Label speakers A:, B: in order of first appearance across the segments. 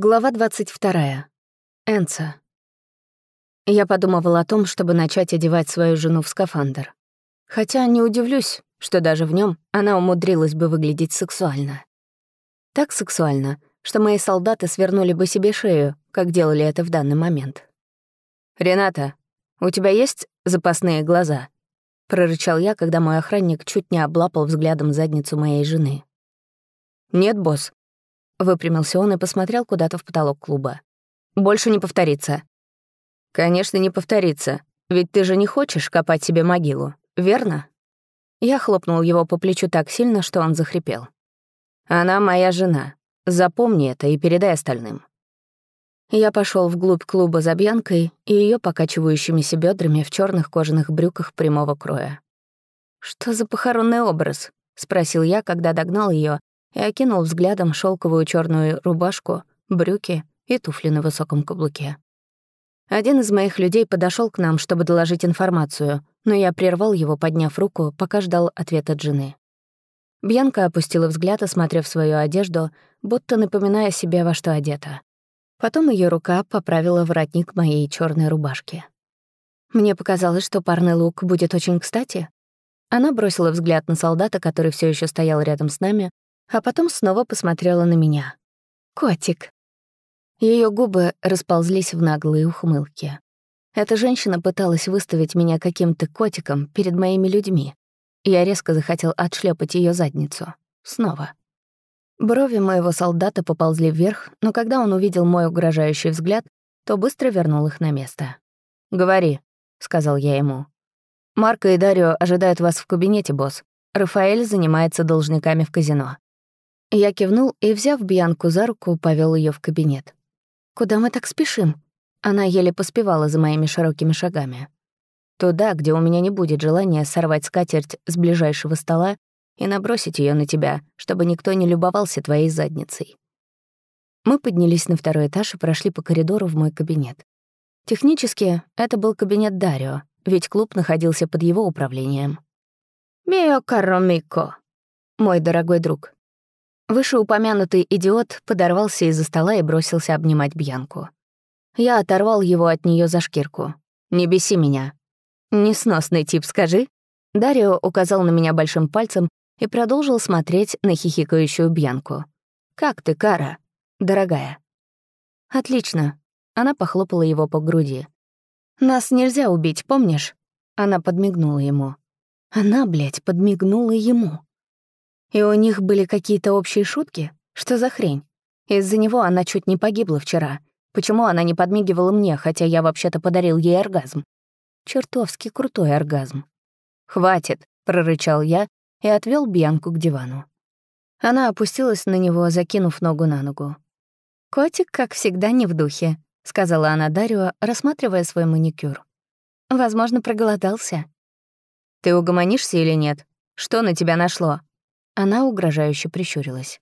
A: Глава 22. Энца. Я подумывала о том, чтобы начать одевать свою жену в скафандр. Хотя не удивлюсь, что даже в нем она умудрилась бы выглядеть сексуально. Так сексуально, что мои солдаты свернули бы себе шею, как делали это в данный момент. «Рената, у тебя есть запасные глаза?» — прорычал я, когда мой охранник чуть не облапал взглядом задницу моей жены. «Нет, босс», Выпрямился он и посмотрел куда-то в потолок клуба. «Больше не повторится». «Конечно, не повторится. Ведь ты же не хочешь копать себе могилу, верно?» Я хлопнул его по плечу так сильно, что он захрипел. «Она моя жена. Запомни это и передай остальным». Я пошел вглубь клуба за Бьянкой и ее покачивающимися бедрами в черных кожаных брюках прямого кроя. «Что за похоронный образ?» — спросил я, когда догнал ее и окинул взглядом шелковую черную рубашку, брюки и туфли на высоком каблуке. Один из моих людей подошел к нам, чтобы доложить информацию, но я прервал его, подняв руку, пока ждал ответа от жены. Бьянка опустила взгляд, осмотрев свою одежду, будто напоминая себе, во что одета. Потом ее рука поправила воротник моей черной рубашки. Мне показалось, что парный лук будет очень кстати. Она бросила взгляд на солдата, который все еще стоял рядом с нами, а потом снова посмотрела на меня. «Котик». Ее губы расползлись в наглые ухмылки. Эта женщина пыталась выставить меня каким-то котиком перед моими людьми. Я резко захотел отшлепать ее задницу. Снова. Брови моего солдата поползли вверх, но когда он увидел мой угрожающий взгляд, то быстро вернул их на место. «Говори», — сказал я ему. «Марко и Дарио ожидают вас в кабинете, босс. Рафаэль занимается должниками в казино. Я кивнул и, взяв Бьянку за руку, повел ее в кабинет. «Куда мы так спешим?» Она еле поспевала за моими широкими шагами. «Туда, где у меня не будет желания сорвать скатерть с ближайшего стола и набросить ее на тебя, чтобы никто не любовался твоей задницей». Мы поднялись на второй этаж и прошли по коридору в мой кабинет. Технически, это был кабинет Дарио, ведь клуб находился под его управлением. «Мио Каромико», мой дорогой друг, Вышеупомянутый идиот подорвался из-за стола и бросился обнимать Бьянку. Я оторвал его от нее за шкирку. «Не беси меня». «Несносный тип, скажи». Дарио указал на меня большим пальцем и продолжил смотреть на хихикающую Бьянку. «Как ты, Кара, дорогая?» «Отлично». Она похлопала его по груди. «Нас нельзя убить, помнишь?» Она подмигнула ему. Она, блядь, подмигнула ему. И у них были какие-то общие шутки? Что за хрень? Из-за него она чуть не погибла вчера. Почему она не подмигивала мне, хотя я вообще-то подарил ей оргазм? Чертовски крутой оргазм. «Хватит», — прорычал я и отвел Бьянку к дивану. Она опустилась на него, закинув ногу на ногу. «Котик, как всегда, не в духе», — сказала она Дарио, рассматривая свой маникюр. «Возможно, проголодался». «Ты угомонишься или нет? Что на тебя нашло?» Она угрожающе прищурилась.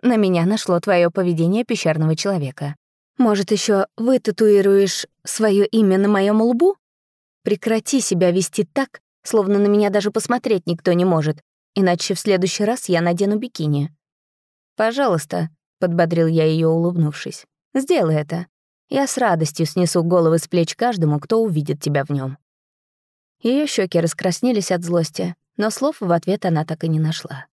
A: «На меня нашло твое поведение пещерного человека. Может, еще вытатуируешь свое имя на моем лбу? Прекрати себя вести так, словно на меня даже посмотреть никто не может, иначе в следующий раз я надену бикини». «Пожалуйста», — подбодрил я ее, улыбнувшись. «Сделай это. Я с радостью снесу головы с плеч каждому, кто увидит тебя в нем. Ее щеки раскраснелись от злости, но слов в ответ она так и не нашла.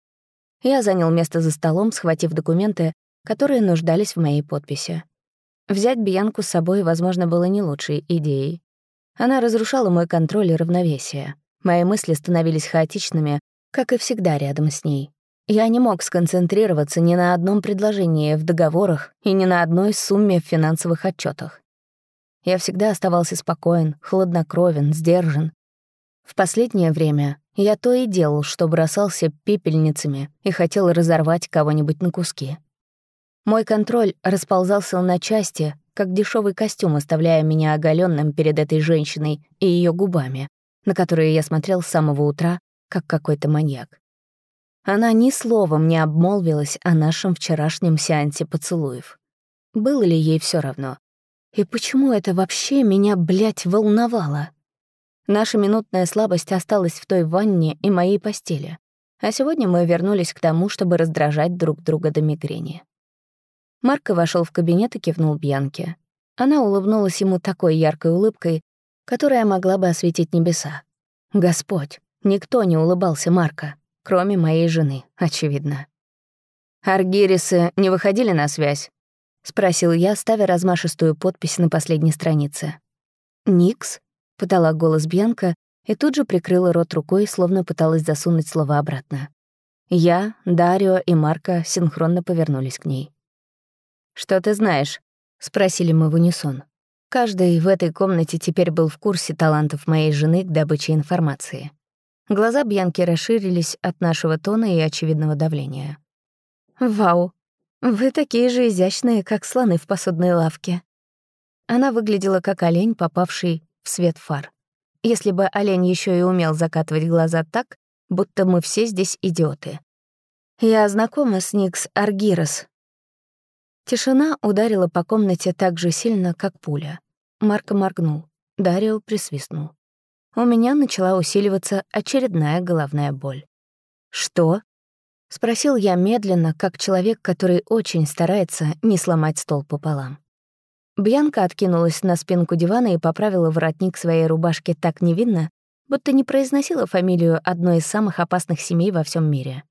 A: Я занял место за столом, схватив документы, которые нуждались в моей подписи. Взять Бьянку с собой, возможно, было не лучшей идеей. Она разрушала мой контроль и равновесие. Мои мысли становились хаотичными, как и всегда рядом с ней. Я не мог сконцентрироваться ни на одном предложении в договорах и ни на одной сумме в финансовых отчетах. Я всегда оставался спокоен, хладнокровен, сдержан. В последнее время я то и делал, что бросался пепельницами и хотел разорвать кого-нибудь на куски. Мой контроль расползался на части, как дешевый костюм, оставляя меня оголенным перед этой женщиной и ее губами, на которые я смотрел с самого утра, как какой-то маньяк. Она ни словом не обмолвилась о нашем вчерашнем сеансе поцелуев. Было ли ей все равно? И почему это вообще меня, блядь, волновало? Наша минутная слабость осталась в той ванне и моей постели. А сегодня мы вернулись к тому, чтобы раздражать друг друга до мигрени. Марко вошел в кабинет и кивнул Бьянке. Она улыбнулась ему такой яркой улыбкой, которая могла бы осветить небеса. Господь, никто не улыбался Марко, кроме моей жены, очевидно. «Аргирисы не выходили на связь?» — спросил я, ставя размашистую подпись на последней странице. «Никс?» — подала голос Бьянка и тут же прикрыла рот рукой, словно пыталась засунуть слова обратно. Я, Дарио и Марко синхронно повернулись к ней. «Что ты знаешь?» — спросили мы в унисон. Каждый в этой комнате теперь был в курсе талантов моей жены к добыче информации. Глаза Бьянки расширились от нашего тона и очевидного давления. «Вау, вы такие же изящные, как слоны в посудной лавке». Она выглядела как олень, попавший в свет фар. Если бы олень еще и умел закатывать глаза так, будто мы все здесь идиоты. Я знакома с Никс Аргирос, Тишина ударила по комнате так же сильно, как пуля. Марко моргнул. Дарио присвистнул. У меня начала усиливаться очередная головная боль. «Что?» — спросил я медленно, как человек, который очень старается не сломать стол пополам. Бьянка откинулась на спинку дивана и поправила воротник своей рубашки так невинно, будто не произносила фамилию одной из самых опасных семей во всем мире.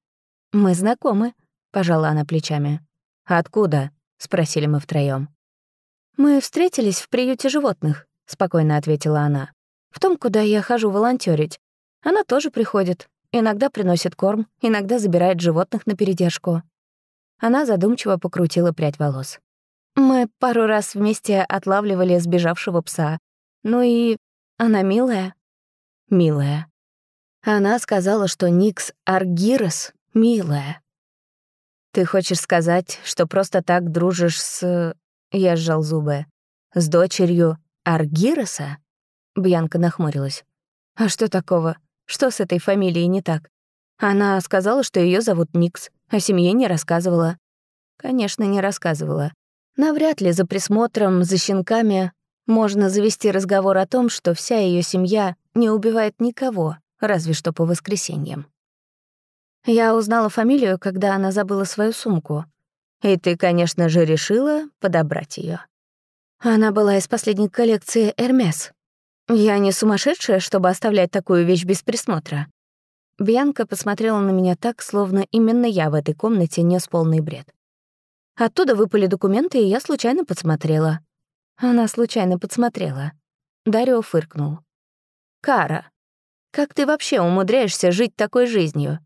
A: «Мы знакомы», — пожала она плечами. «Откуда?» — спросили мы втроём. «Мы встретились в приюте животных», — спокойно ответила она. «В том, куда я хожу волонтёрить. Она тоже приходит. Иногда приносит корм, иногда забирает животных на передержку». Она задумчиво покрутила прядь волос. «Мы пару раз вместе отлавливали сбежавшего пса. Ну и она милая». «Милая». Она сказала, что Никс Аргирос милая. «Ты хочешь сказать, что просто так дружишь с...» Я сжал зубы. «С дочерью Аргироса?» Бьянка нахмурилась. «А что такого? Что с этой фамилией не так? Она сказала, что ее зовут Никс, а семье не рассказывала». «Конечно, не рассказывала. Навряд ли за присмотром, за щенками можно завести разговор о том, что вся ее семья не убивает никого, разве что по воскресеньям. Я узнала фамилию, когда она забыла свою сумку. И ты, конечно же, решила подобрать ее. Она была из последней коллекции «Эрмес». Я не сумасшедшая, чтобы оставлять такую вещь без присмотра. Бьянка посмотрела на меня так, словно именно я в этой комнате нес полный бред. Оттуда выпали документы, и я случайно подсмотрела. Она случайно подсмотрела. Дарио фыркнул. «Кара, как ты вообще умудряешься жить такой жизнью?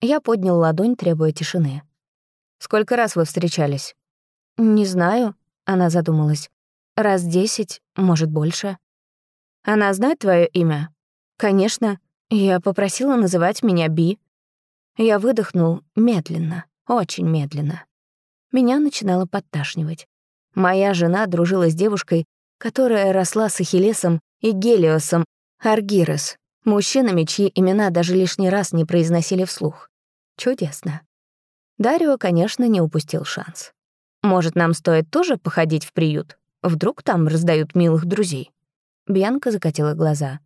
A: Я поднял ладонь, требуя тишины. «Сколько раз вы встречались?» «Не знаю», — она задумалась. «Раз десять, может, больше». «Она знает твое имя?» «Конечно. Я попросила называть меня Би». Я выдохнул медленно, очень медленно. Меня начинало подташнивать. Моя жена дружила с девушкой, которая росла с Ахиллесом и Гелиосом Аргирос, Мужчинами, чьи имена даже лишний раз не произносили вслух. Чудесно. Дарио, конечно, не упустил шанс. Может, нам стоит тоже походить в приют? Вдруг там раздают милых друзей? Бьянка закатила глаза.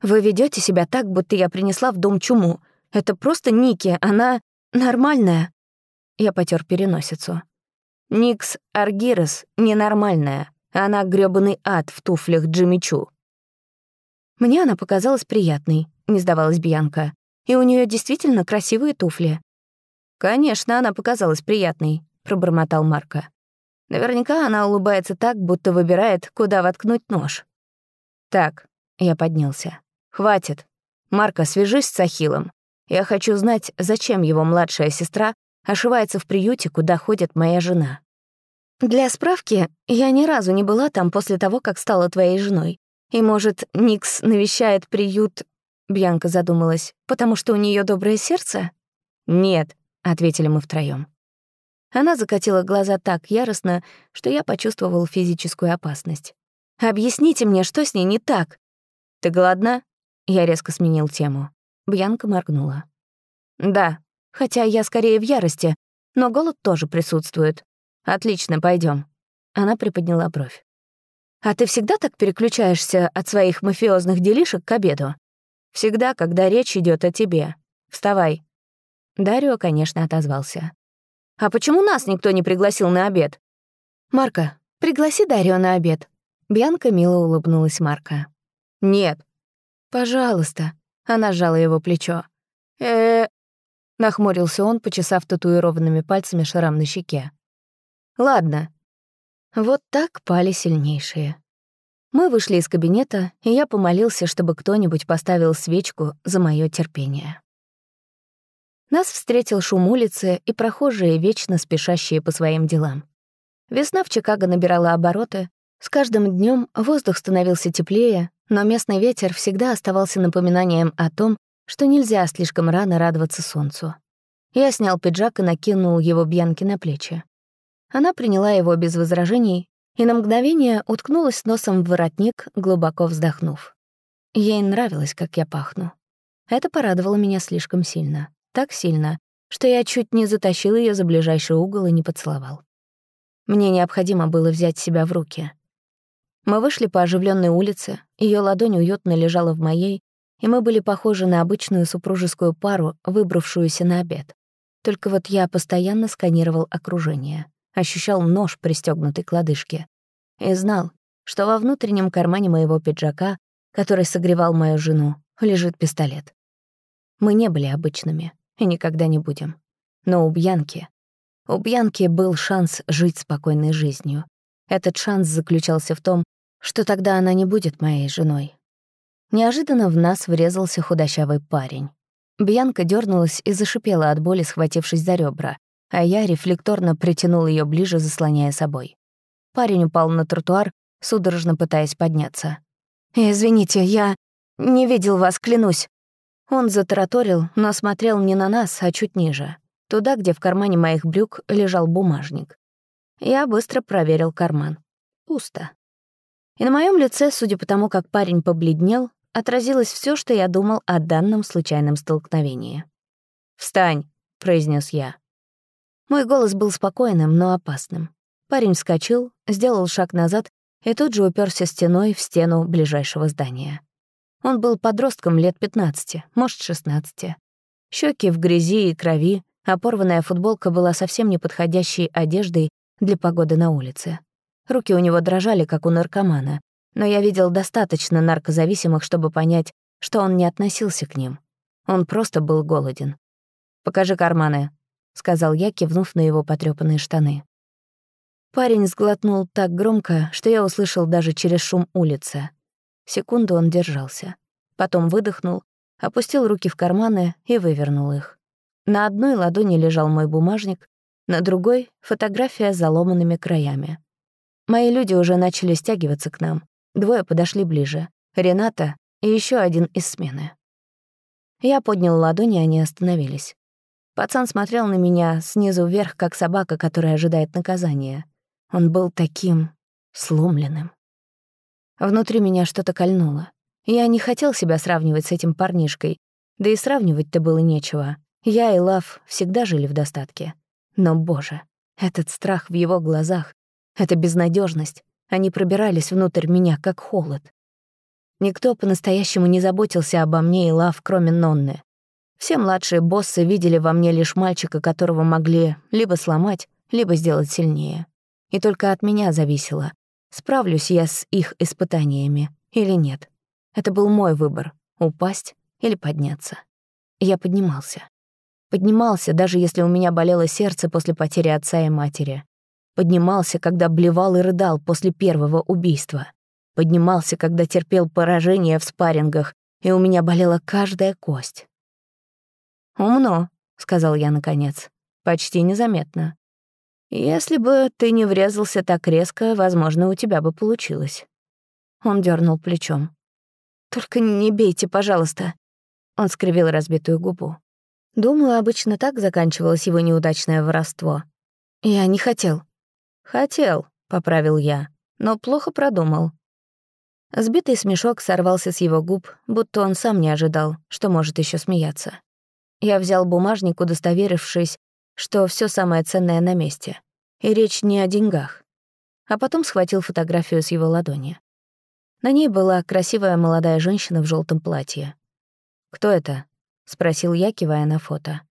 A: «Вы ведете себя так, будто я принесла в дом чуму. Это просто Ники, она нормальная». Я потер переносицу. Никс Аргирос ненормальная. Она грёбаный ад в туфлях Джимми. Мне она показалась приятной, не сдавалась Бьянка. И у нее действительно красивые туфли. «Конечно, она показалась приятной», — пробормотал Марко. Наверняка она улыбается так, будто выбирает, куда воткнуть нож. «Так», — я поднялся. «Хватит. Марко, свяжись с Ахиллом. Я хочу знать, зачем его младшая сестра ошивается в приюте, куда ходит моя жена». «Для справки, я ни разу не была там после того, как стала твоей женой. И, может, Никс навещает приют...» Бьянка задумалась. «Потому что у нее доброе сердце?» «Нет», — ответили мы втроём. Она закатила глаза так яростно, что я почувствовал физическую опасность. «Объясните мне, что с ней не так?» «Ты голодна?» Я резко сменил тему. Бьянка моргнула. «Да, хотя я скорее в ярости, но голод тоже присутствует. Отлично, пойдем. Она приподняла бровь. «А ты всегда так переключаешься от своих мафиозных делишек к обеду?» «Всегда, когда речь идет о тебе. Вставай». Дарио, конечно, отозвался. А почему нас никто не пригласил на обед? Марка, пригласи Дарью на обед. Бьянка мило улыбнулась Марка. Нет. Пожалуйста. Она сжала его плечо. э Нахмурился он, почесав татуированными пальцами шрам на щеке. «Ладно». Вот так пали сильнейшие. Мы вышли из кабинета, и я помолился, чтобы кто-нибудь поставил свечку за мое терпение. Нас встретил шум улицы и прохожие, вечно спешащие по своим делам. Весна в Чикаго набирала обороты. С каждым днем воздух становился теплее, но местный ветер всегда оставался напоминанием о том, что нельзя слишком рано радоваться солнцу. Я снял пиджак и накинул его Бьянке на плечи. Она приняла его без возражений и на мгновение уткнулась носом в воротник, глубоко вздохнув. Ей нравилось, как я пахну. Это порадовало меня слишком сильно так сильно, что я чуть не затащил ее за ближайший угол и не поцеловал. Мне необходимо было взять себя в руки. Мы вышли по оживленной улице, ее ладонь уютно лежала в моей, и мы были похожи на обычную супружескую пару, выбравшуюся на обед. Только вот я постоянно сканировал окружение, ощущал нож, пристегнутый к лодыжке, и знал, что во внутреннем кармане моего пиджака, который согревал мою жену, лежит пистолет. Мы не были обычными и никогда не будем. Но у Бьянки... У Бьянки был шанс жить спокойной жизнью. Этот шанс заключался в том, что тогда она не будет моей женой. Неожиданно в нас врезался худощавый парень. Бьянка дернулась и зашипела от боли, схватившись за ребра, а я рефлекторно притянул ее ближе, заслоняя собой. Парень упал на тротуар, судорожно пытаясь подняться. «Извините, я не видел вас, клянусь», он затараторил, но смотрел не на нас, а чуть ниже, туда, где в кармане моих брюк лежал бумажник. Я быстро проверил карман. Пусто. И на моем лице, судя по тому, как парень побледнел, отразилось все, что я думал о данном случайном столкновении. «Встань», — произнес я. Мой голос был спокойным, но опасным. Парень вскочил, сделал шаг назад и тут же уперся стеной в стену ближайшего здания. Он был подростком лет 15, может, 16. Щеки в грязи и крови, а порванная футболка была совсем неподходящей одеждой для погоды на улице. Руки у него дрожали, как у наркомана, но я видел достаточно наркозависимых, чтобы понять, что он не относился к ним. Он просто был голоден. «Покажи карманы», — сказал я, кивнув на его потрёпанные штаны. Парень сглотнул так громко, что я услышал даже через шум улицы. Секунду он держался. Потом выдохнул, опустил руки в карманы и вывернул их. На одной ладони лежал мой бумажник, на другой — фотография с заломанными краями. Мои люди уже начали стягиваться к нам. Двое подошли ближе. Рената и еще один из смены. Я поднял ладони, они остановились. Пацан смотрел на меня снизу вверх, как собака, которая ожидает наказания. Он был таким сломленным. Внутри меня что-то кольнуло. Я не хотел себя сравнивать с этим парнишкой, да и сравнивать-то было нечего. Я и Лав всегда жили в достатке. Но, боже, этот страх в его глазах, эта безнадежность, они пробирались внутрь меня, как холод. Никто по-настоящему не заботился обо мне и Лав, кроме Нонны. Все младшие боссы видели во мне лишь мальчика, которого могли либо сломать, либо сделать сильнее. И только от меня зависело, Справлюсь я с их испытаниями или нет. Это был мой выбор — упасть или подняться. Я поднимался. Поднимался, даже если у меня болело сердце после потери отца и матери. Поднимался, когда блевал и рыдал после первого убийства. Поднимался, когда терпел поражение в спаррингах, и у меня болела каждая кость. «Умно», — сказал я наконец. «Почти незаметно. Если бы ты не врезался так резко, возможно, у тебя бы получилось. Он дернул плечом. Только не бейте, пожалуйста. Он скривил разбитую губу. Думаю, обычно так заканчивалось его неудачное воровство. Я не хотел. Хотел, поправил я, но плохо продумал. Сбитый смешок сорвался с его губ, будто он сам не ожидал, что может еще смеяться. Я взял бумажник, удостоверившись, что все самое ценное на месте. И речь не о деньгах. А потом схватил фотографию с его ладони. На ней была красивая молодая женщина в желтом платье. «Кто это?» — спросил я, кивая на фото.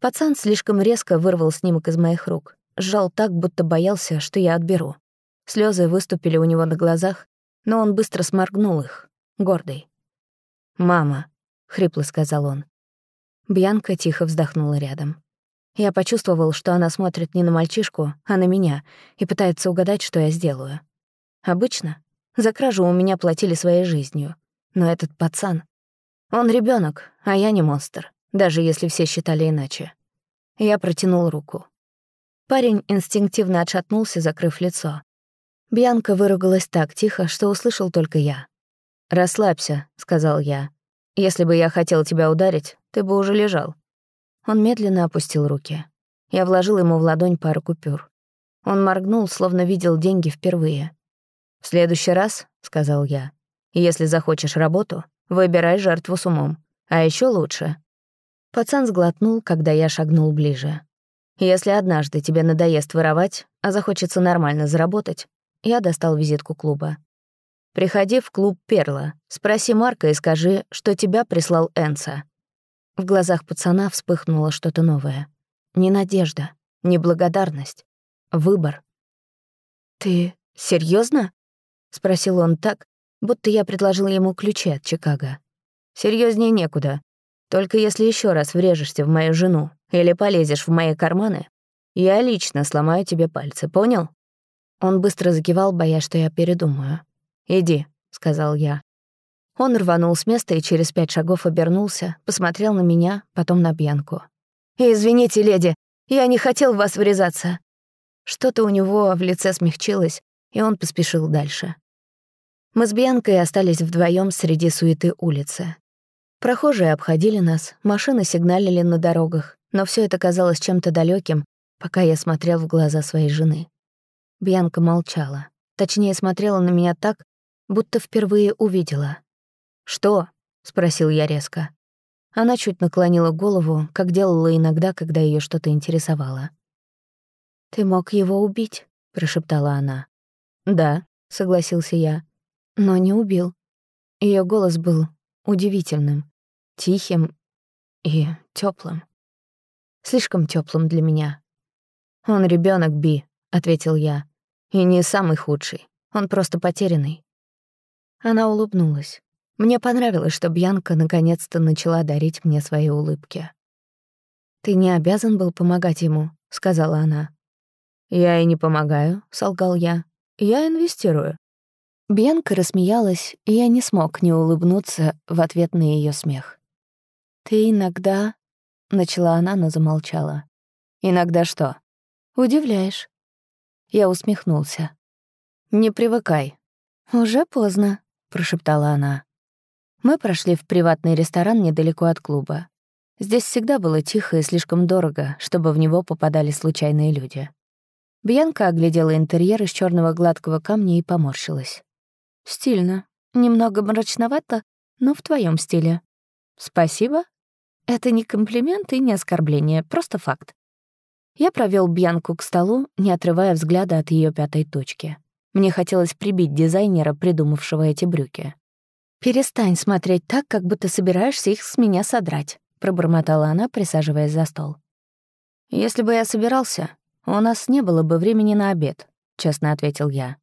A: Пацан слишком резко вырвал снимок из моих рук, сжал так, будто боялся, что я отберу. Слезы выступили у него на глазах, но он быстро сморгнул их, гордый. «Мама», — хрипло сказал он. Бьянка тихо вздохнула рядом. Я почувствовал, что она смотрит не на мальчишку, а на меня и пытается угадать, что я сделаю. Обычно за кражу у меня платили своей жизнью. Но этот пацан... Он ребенок, а я не монстр, даже если все считали иначе. Я протянул руку. Парень инстинктивно отшатнулся, закрыв лицо. Бьянка выругалась так тихо, что услышал только я. «Расслабься», — сказал я. «Если бы я хотел тебя ударить, ты бы уже лежал». Он медленно опустил руки. Я вложил ему в ладонь пару купюр. Он моргнул, словно видел деньги впервые. «В следующий раз», — сказал я, — «если захочешь работу, выбирай жертву с умом. А еще лучше». Пацан сглотнул, когда я шагнул ближе. «Если однажды тебе надоест воровать, а захочется нормально заработать», я достал визитку клуба. «Приходи в клуб «Перла», спроси Марка и скажи, что тебя прислал Энса. В глазах пацана вспыхнуло что-то новое. Не надежда, не благодарность. Выбор. «Ты серьезно? спросил он так, будто я предложил ему ключи от Чикаго. Серьезнее некуда. Только если еще раз врежешься в мою жену или полезешь в мои карманы, я лично сломаю тебе пальцы, понял?» Он быстро закивал, боясь, что я передумаю. «Иди», — сказал я. Он рванул с места и через пять шагов обернулся, посмотрел на меня, потом на Бьянку. «Извините, леди, я не хотел в вас врезаться». Что-то у него в лице смягчилось, и он поспешил дальше. Мы с Бьянкой остались вдвоем среди суеты улицы. Прохожие обходили нас, машины сигналили на дорогах, но все это казалось чем-то далеким, пока я смотрел в глаза своей жены. Бьянка молчала. Точнее, смотрела на меня так, будто впервые увидела. «Что?» — спросил я резко. Она чуть наклонила голову, как делала иногда, когда ее что-то интересовало. «Ты мог его убить?» — прошептала она. «Да», — согласился я, — «но не убил». Ее голос был удивительным, тихим и теплым, Слишком теплым для меня. «Он ребенок Би», — ответил я. «И не самый худший. Он просто потерянный». Она улыбнулась. Мне понравилось, что Бьянка наконец-то начала дарить мне свои улыбки. «Ты не обязан был помогать ему», — сказала она. «Я и не помогаю», — солгал я. «Я инвестирую». Бьянка рассмеялась, и я не смог не улыбнуться в ответ на ее смех. «Ты иногда...» — начала она, но замолчала. «Иногда что?» «Удивляешь». Я усмехнулся. «Не привыкай». «Уже поздно», — прошептала она. Мы прошли в приватный ресторан недалеко от клуба. Здесь всегда было тихо и слишком дорого, чтобы в него попадали случайные люди. Бьянка оглядела интерьер из черного гладкого камня и поморщилась. «Стильно. Немного мрачновато, но в твоем стиле». «Спасибо. Это не комплимент и не оскорбление, просто факт». Я провел Бьянку к столу, не отрывая взгляда от ее пятой точки. Мне хотелось прибить дизайнера, придумавшего эти брюки. «Перестань смотреть так, как будто собираешься их с меня содрать», — пробормотала она, присаживаясь за стол. «Если бы я собирался, у нас не было бы времени на обед», — честно ответил я.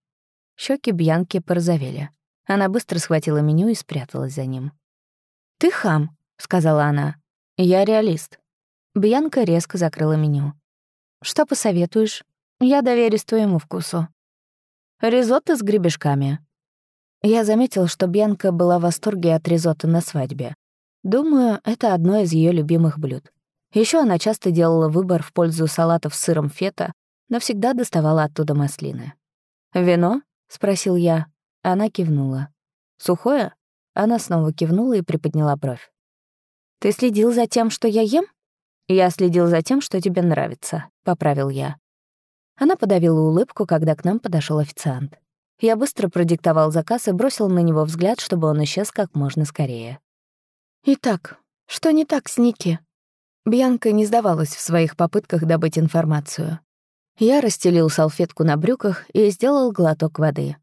A: Щеки Бьянки порозовели. Она быстро схватила меню и спряталась за ним. «Ты хам», — сказала она. «Я реалист». Бьянка резко закрыла меню. «Что посоветуешь? Я доверюсь твоему вкусу». «Ризотто с гребешками», я заметил, что Бьянка была в восторге от ризотто на свадьбе. Думаю, это одно из ее любимых блюд. Еще она часто делала выбор в пользу салатов с сыром фета, но всегда доставала оттуда маслины. «Вино?» — спросил я. Она кивнула. «Сухое?» Она снова кивнула и приподняла бровь. «Ты следил за тем, что я ем?» «Я следил за тем, что тебе нравится», — поправил я. Она подавила улыбку, когда к нам подошел официант. Я быстро продиктовал заказ и бросил на него взгляд, чтобы он исчез как можно скорее. «Итак, что не так с Ники?» Бьянка не сдавалась в своих попытках добыть информацию. Я расстелил салфетку на брюках и сделал глоток воды.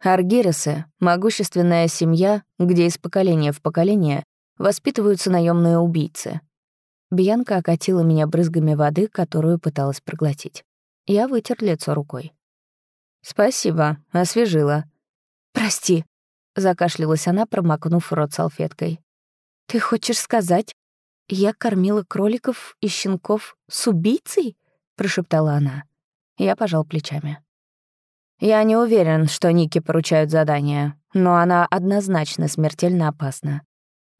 A: Аргиресы — могущественная семья, где из поколения в поколение воспитываются наемные убийцы. Бьянка окатила меня брызгами воды, которую пыталась проглотить. Я вытер лицо рукой. «Спасибо, освежила». «Прости», — закашлялась она, промокнув рот салфеткой. «Ты хочешь сказать, я кормила кроликов и щенков с убийцей?» — прошептала она. Я пожал плечами. «Я не уверен, что Ники поручают задания, но она однозначно смертельно опасна.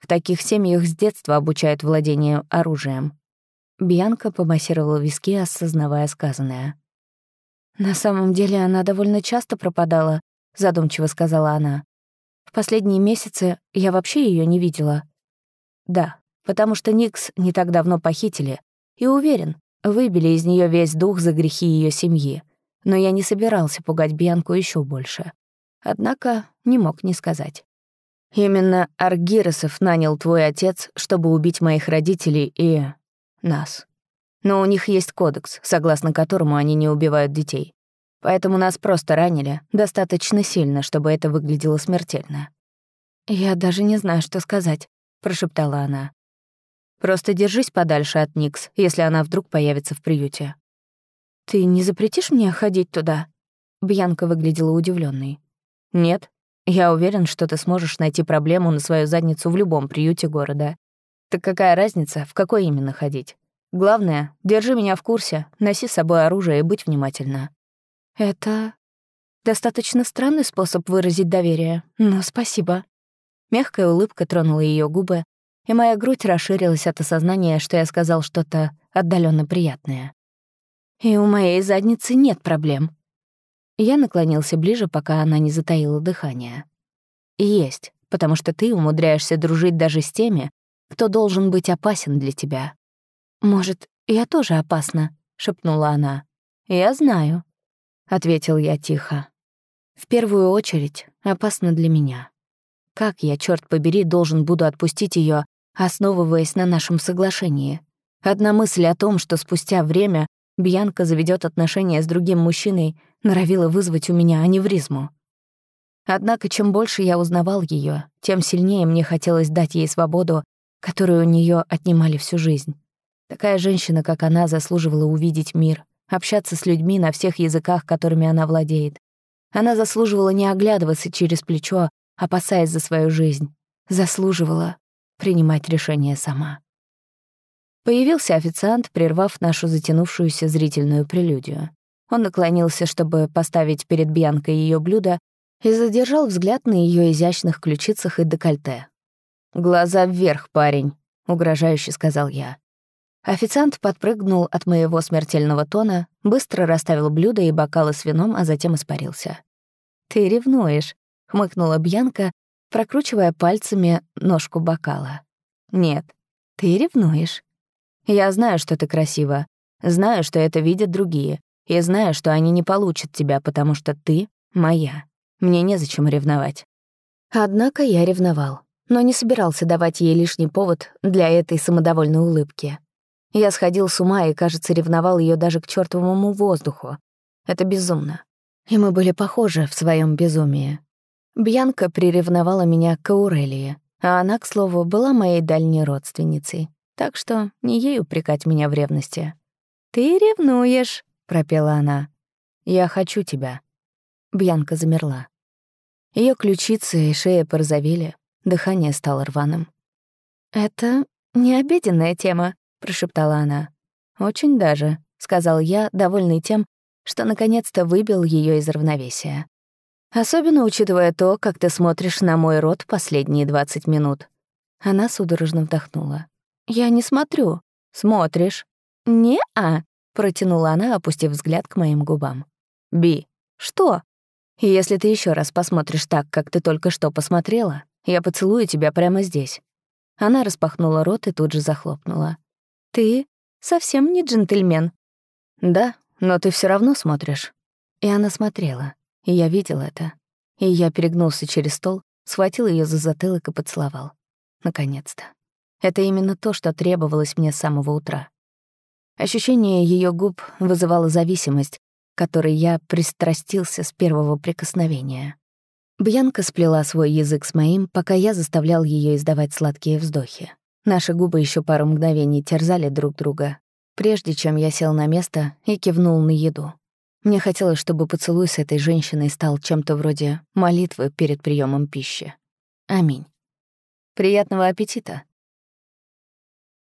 A: В таких семьях с детства обучают владению оружием». Бьянка помассировала виски, осознавая сказанное. «На самом деле она довольно часто пропадала», — задумчиво сказала она. «В последние месяцы я вообще ее не видела». «Да, потому что Никс не так давно похитили, и уверен, выбили из нее весь дух за грехи ее семьи. Но я не собирался пугать Бьянку еще больше. Однако не мог не сказать. Именно Аргиросов нанял твой отец, чтобы убить моих родителей и... нас. Но у них есть кодекс, согласно которому они не убивают детей. Поэтому нас просто ранили достаточно сильно, чтобы это выглядело смертельно. «Я даже не знаю, что сказать», — прошептала она. Просто держись подальше от Никс, если она вдруг появится в приюте». «Ты не запретишь мне ходить туда?» Бьянка выглядела удивленной. «Нет. Я уверен, что ты сможешь найти проблему на свою задницу в любом приюте города. Так какая разница, в какой именно ходить? Главное, держи меня в курсе, носи с собой оружие и будь внимательна». «Это достаточно странный способ выразить доверие, но спасибо». Мягкая улыбка тронула ее губы, и моя грудь расширилась от осознания, что я сказал что-то отдаленно приятное. И у моей задницы нет проблем. Я наклонился ближе, пока она не затаила дыхание. Есть, потому что ты умудряешься дружить даже с теми, кто должен быть опасен для тебя. Может, я тоже опасна, шепнула она. Я знаю, ответил я тихо. В первую очередь опасно для меня. Как я, черт побери, должен буду отпустить ее, основываясь на нашем соглашении. Одна мысль о том, что спустя время Бьянка заведет отношения с другим мужчиной, норовила вызвать у меня аневризму. Однако, чем больше я узнавал ее, тем сильнее мне хотелось дать ей свободу, которую у нее отнимали всю жизнь. Такая женщина, как она, заслуживала увидеть мир, общаться с людьми на всех языках, которыми она владеет. Она заслуживала не оглядываться через плечо, опасаясь за свою жизнь. Заслуживала принимать решение сама. Появился официант, прервав нашу затянувшуюся зрительную прелюдию. Он наклонился, чтобы поставить перед Бьянкой ее блюдо, и задержал взгляд на ее изящных ключицах и декольте. «Глаза вверх, парень», — угрожающе сказал я. Официант подпрыгнул от моего смертельного тона, быстро расставил блюдо и бокалы с вином, а затем испарился. «Ты ревнуешь», — хмыкнула Бьянка, прокручивая пальцами ножку бокала. «Нет, ты ревнуешь. Я знаю, что ты красива, знаю, что это видят другие, и знаю, что они не получат тебя, потому что ты моя. Мне незачем ревновать». Однако я ревновал, но не собирался давать ей лишний повод для этой самодовольной улыбки. Я сходил с ума и, кажется, ревновал ее даже к чертовому воздуху. Это безумно. И мы были похожи в своем безумии. Бьянка приревновала меня к Аурелии, а она, к слову, была моей дальней родственницей, так что не ей упрекать меня в ревности. «Ты ревнуешь», — пропела она. «Я хочу тебя». Бьянка замерла. Ее ключицы и шея порозовели, дыхание стало рваным. «Это не обеденная тема», — прошептала она. «Очень даже», — сказал я, довольный тем, что наконец-то выбил ее из равновесия. Особенно учитывая то, как ты смотришь на мой рот последние 20 минут. Она судорожно вдохнула. Я не смотрю. Смотришь. Не-а, протянула она, опустив взгляд к моим губам. Би, что? Если ты еще раз посмотришь так, как ты только что посмотрела, я поцелую тебя прямо здесь. Она распахнула рот и тут же захлопнула. Ты совсем не джентльмен. Да, но ты все равно смотришь. И она смотрела. И я видел это. И я перегнулся через стол, схватил ее за затылок и поцеловал. Наконец-то. Это именно то, что требовалось мне с самого утра. Ощущение ее губ вызывало зависимость, которой я пристрастился с первого прикосновения. Бьянка сплела свой язык с моим, пока я заставлял ее издавать сладкие вздохи. Наши губы еще пару мгновений терзали друг друга, прежде чем я сел на место и кивнул на еду. Мне хотелось, чтобы поцелуй с этой женщиной стал чем-то вроде молитвы перед приемом пищи. Аминь. «Приятного аппетита»,